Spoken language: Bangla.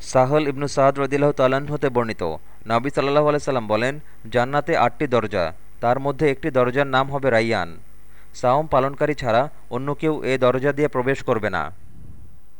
সাহল ইবনু সাদ রদিল্লাহ তালান হতে বর্ণিত। নাবি সাল্লাহ আলাইসাল্লাম বলেন, জান্নাতে আটটি দরজা, তার মধ্যে একটি দরজার নাম হবে রাইয়ান। সাওম পালনকারী ছাড়া অন্য কেউ এ দরজা দিয়ে প্রবেশ করবে না।